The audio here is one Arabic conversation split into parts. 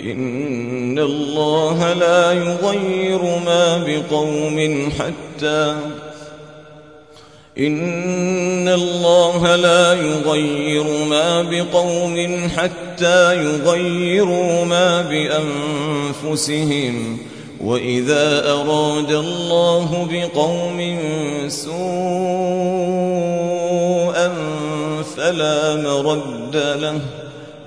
إن الله لا يغير ما بقوم حتى إن الله لا يغير ما بقوم حتى يغيروا ما بأنفسهم وإذا أراد الله بقوم سوءا فلا مرد له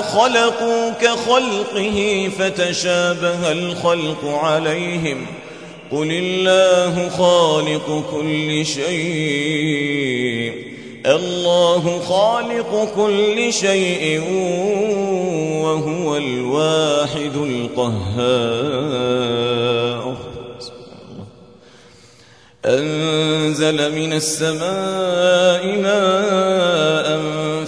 خلقوا كخلقه فتشابه الخلق عليهم. قل الله خالق كل شيء. الله خالق كل شيء وهو الواحد القهار. أنزل من السماء ماء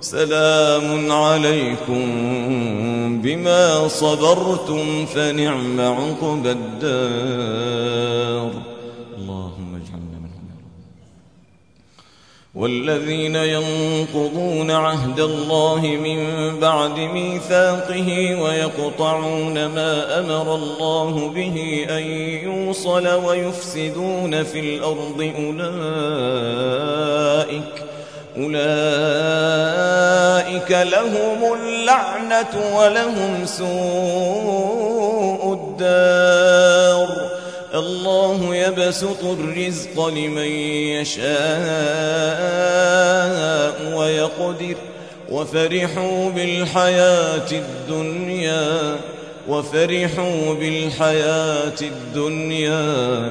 سلام عليكم بما صبرتم فنعم عقب الدار. اللهم اجعلنا منهم والذين ينقضون عهد الله من بعد ميثاقه ويقطعون ما أمر الله به أن يوصل ويفسدون في الأرض أولئك أولئك لهم اللعنة ولهم سوء الدار. الله يبسط الرزق لمن يشاء ويقدر. وفرحوا بالحياة الدنيا وفرحوا بالحياة الدنيا.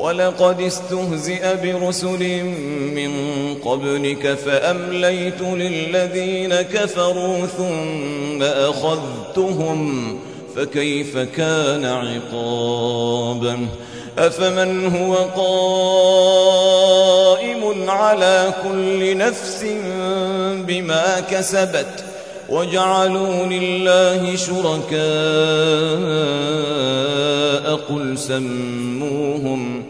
ولقد استهزئ برسل من قبلك فأمليت للذين كفروا ثم أخذتهم فكيف كان عقابا؟ أفمن هو قائم على كل نفس بما كسبت وجعلوا لله شركاء قل سموهم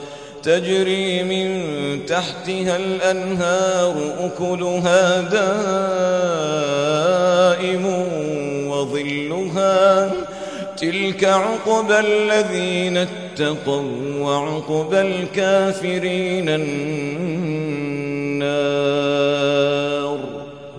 تجري من تحتها الأنهار أكلها دائم وظلها تلك عقبى الذين اتقوا وعقبى الكافرين النار.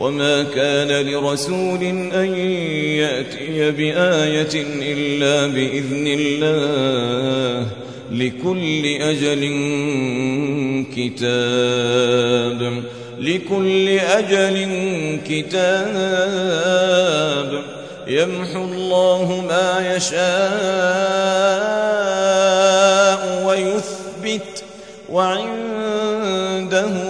وما كان لرسول أن يأتي بآية إلا بإذن الله لكل أجل كتاب لكل أجل كتاب. يمحو الله ما يشاء ويثبت وعنده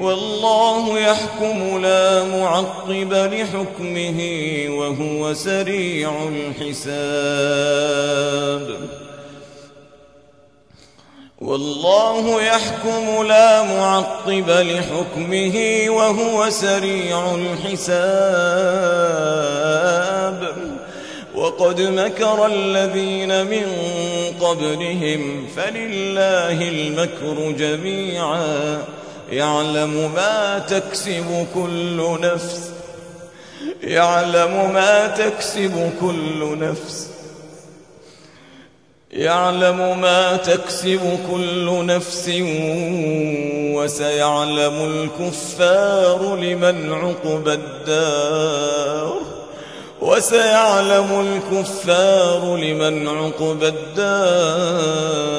والله يحكم لا معقب لحكمه وهو سريع الحساب. والله يحكم لا معقب لحكمه وهو سريع الحساب. وقد مكر الذين من قبلهم فلله المكر جميعا. يعلم ما تكسب كل نفس. يعلم ما تكسب كل نفس. يعلم ما تكسب كل نفس. وسيعلم الكفار لمن عقب الدار. وسيعلم الكفار لمن عقب الدار.